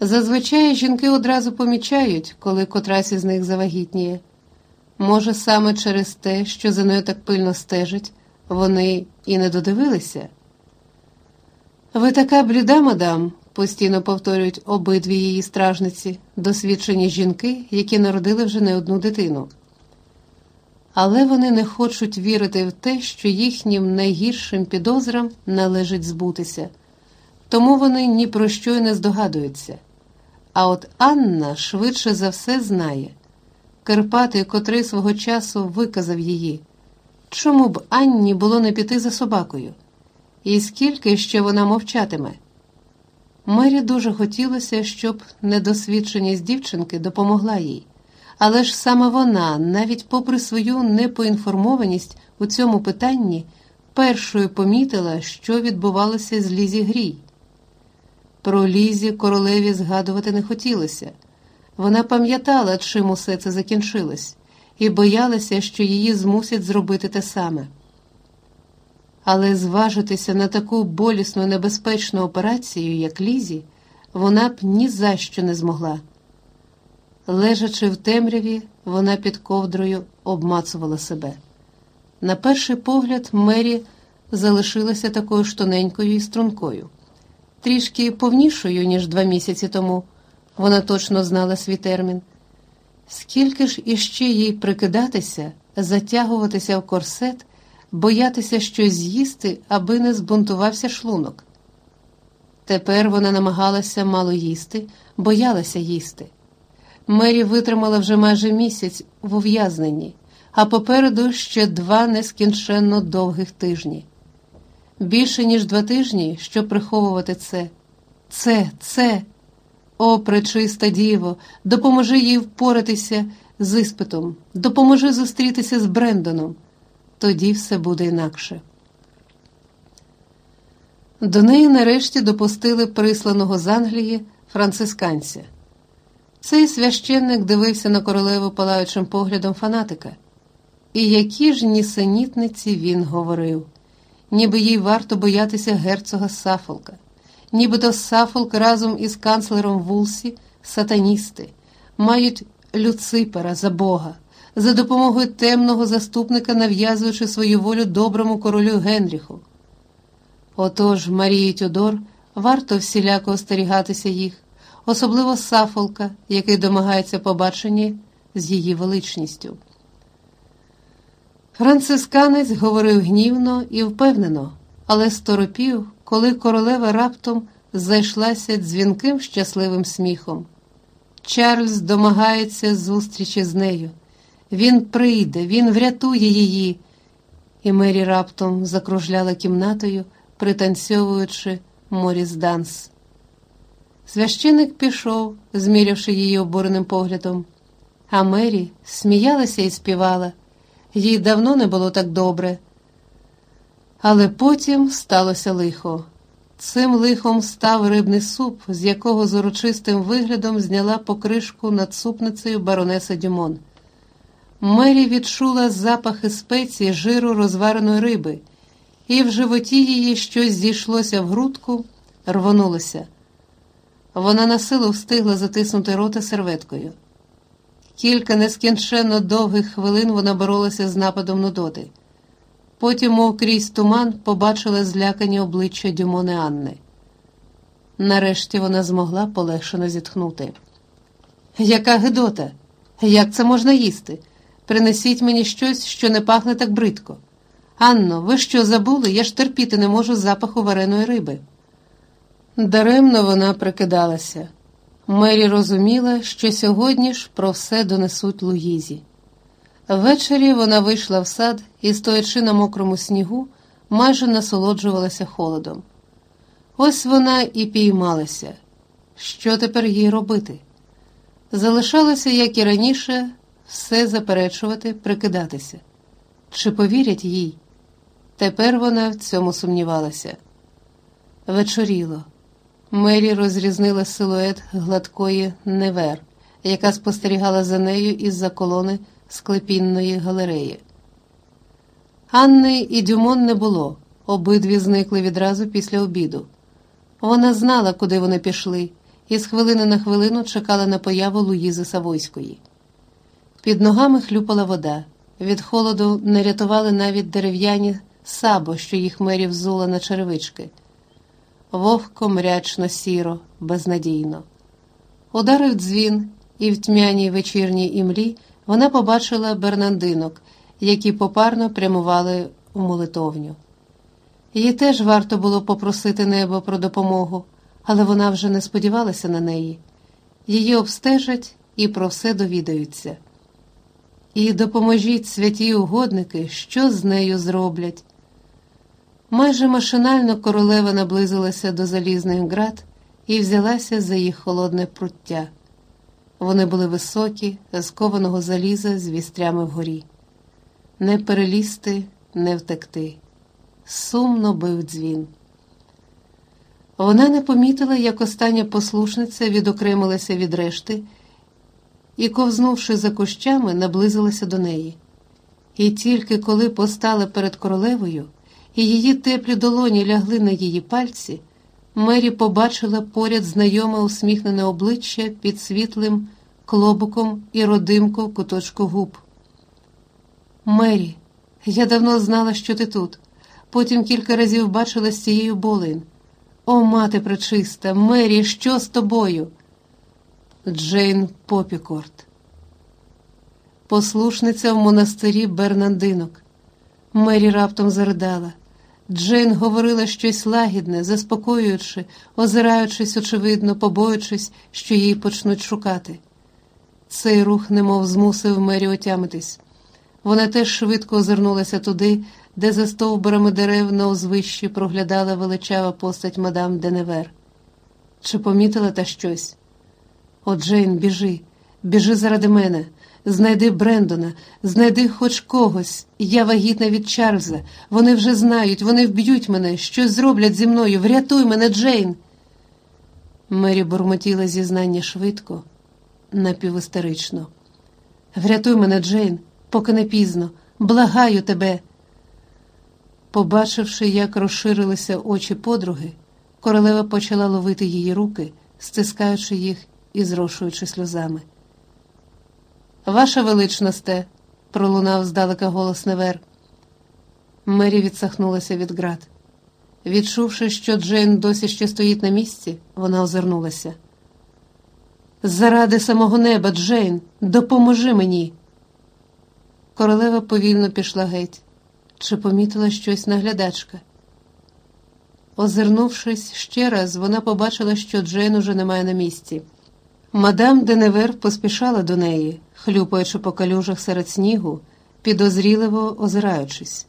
Зазвичай жінки одразу помічають, коли котрась із них завагітніє. Може, саме через те, що за нею так пильно стежить, вони і не додивилися. Ви така бліда, мадам, постійно повторюють обидві її стражниці, досвідчені жінки, які народили вже не одну дитину. Але вони не хочуть вірити в те, що їхнім найгіршим підозрам належить збутися, тому вони ні про що й не здогадуються. А от Анна швидше за все знає Карпатий, котрий свого часу виказав її. Чому б Анні було не піти за собакою? І скільки ще вона мовчатиме? Мері дуже хотілося, щоб недосвідченість дівчинки допомогла їй, але ж саме вона, навіть попри свою непоінформованість у цьому питанні, першою помітила, що відбувалося з Лізі Грій. Про Лізі королеві згадувати не хотілося. Вона пам'ятала, чим усе це закінчилось, і боялася, що її змусять зробити те саме. Але зважитися на таку болісну небезпечну операцію, як Лізі, вона б ні за що не змогла. Лежачи в темряві, вона під ковдрою обмацувала себе. На перший погляд, Мері залишилася такою ж тоненькою і стрункою, трішки повнішою, ніж два місяці тому. Вона точно знала свій термін. Скільки ж іще їй прикидатися, затягуватися в корсет, боятися щось з'їсти, аби не збунтувався шлунок. Тепер вона намагалася мало їсти, боялася їсти. Мері витримала вже майже місяць в ув'язненні, а попереду ще два нескінченно довгих тижні. Більше ніж два тижні, щоб приховувати це. Це, це. О, пречиста діво, допоможи їй впоратися з іспитом, допоможи зустрітися з Брендоном. Тоді все буде інакше. До неї нарешті допустили присланого з Англії францисканця. Цей священник дивився на королеву палаючим поглядом фанатика. І які ж нісенітниці він говорив, ніби їй варто боятися герцога Сафолка нібито Сафолк разом із канцлером Вулсі, сатаністи, мають Люципера за Бога, за допомогою темного заступника нав'язуючи свою волю доброму королю Генріху. Отож, Марії Тюдор варто всіляко остерігатися їх, особливо Сафолка, який домагається побачення з її величністю. Францисканець говорив гнівно і впевнено, але сторопів коли королева раптом зайшлася дзвінким щасливим сміхом. Чарльз домагається зустрічі з нею. Він прийде, він врятує її. І Мері раптом закружляла кімнатою, пританцьовуючи Моріс Данс. Священик пішов, змірявши її обуреним поглядом, а Мері сміялася і співала. Їй давно не було так добре. Але потім сталося лихо. Цим лихом став рибний суп, з якого з урочистим виглядом зняла покришку над супницею баронеса Дюмон. Мері відчула запахи спеції жиру розвареної риби, і в животі її щось зійшлося в грудку, рвонулося. Вона на силу встигла затиснути рота серветкою. Кілька нескінченно довгих хвилин вона боролася з нападом нудоти. Потім, мов крізь туман, побачила злякані обличчя Дюмони Анни. Нарешті вона змогла полегшено зітхнути. Яка гидота? Як це можна їсти? Принесіть мені щось, що не пахне так бридко. Анно, ви що забули? Я ж терпіти не можу запаху вареної риби. Даремно вона прикидалася. Мері розуміла, що сьогодні ж про все донесуть Луїзі. Ввечері вона вийшла в сад і, стоячи на мокрому снігу, майже насолоджувалася холодом. Ось вона і піймалася. Що тепер їй робити? Залишалося, як і раніше, все заперечувати, прикидатися. Чи повірять їй? Тепер вона в цьому сумнівалася. Вечоріло. Мері розрізнила силует гладкої невер, яка спостерігала за нею із-за колони склепінної галереї. Анни і Дюмон не було, обидві зникли відразу після обіду. Вона знала, куди вони пішли, і з хвилини на хвилину чекала на появу Луїзи Савойської. Під ногами хлюпала вода. Від холоду не рятували навіть дерев'яні сабо, що їх мері взула на черевички. Вовко мрячно сіро, безнадійно. Ударив дзвін, і в тьмяній вечірній імлі вона побачила бернандинок, які попарно прямували у молитовню. Їй теж варто було попросити небо про допомогу, але вона вже не сподівалася на неї. Її обстежать і про все довідаються. І допоможіть святі угодники, що з нею зроблять. Майже машинально королева наблизилася до залізних град і взялася за їх холодне пруття. Вони були високі, з кованого заліза з вістрями вгорі. Не перелізти, не втекти. Сумно бив дзвін. Вона не помітила, як остання послушниця відокремилася від решти і, ковзнувши за кущами, наблизилася до неї. І тільки коли постала перед королевою, і її теплі долоні лягли на її пальці, Мері побачила поряд знайоме усміхнене обличчя під світлим клобуком і родимку в куточку губ. Мері, я давно знала, що ти тут. Потім кілька разів бачила з цією болин. О, мати пречиста, Мері, що з тобою? Джейн Попікорт. Послушниця в монастирі Бернандинок. Мері раптом заридала. Джейн говорила щось лагідне, заспокоюючи, озираючись, очевидно, побоюючись, що її почнуть шукати. Цей рух немов змусив Мері отямитись. Вона теж швидко озирнулася туди, де за стовбурами дерев на узвищі проглядала величава постать мадам Деневер. Чи помітила та щось? О, Джейн, біжи, біжи заради мене, знайди Брендона, знайди хоч когось. Я вагітна від Чарльза. Вони вже знають, вони вб'ють мене, щось зроблять зі мною. Врятуй мене, Джейн. Мері бурмотіла зізнання швидко, напівістерично. Врятуй мене, Джейн, поки не пізно. Благаю тебе. Побачивши, як розширилися очі подруги, королева почала ловити її руки, стискаючи їх і зрошуючи сльозами. Ваша величносте, пролунав здалека голос Невер. Мері відсахнулася від град. Відчувши, що Джейн досі ще стоїть на місці, вона озирнулася. Заради самого неба, Джейн, допоможи мені. Королева повільно пішла геть. Чи помітила щось наглядачка? Озирнувшись ще раз, вона побачила, що Джейн уже немає на місці. Мадам Деневер поспішала до неї, хлюпаючи по калюжах серед снігу, підозріливо озираючись.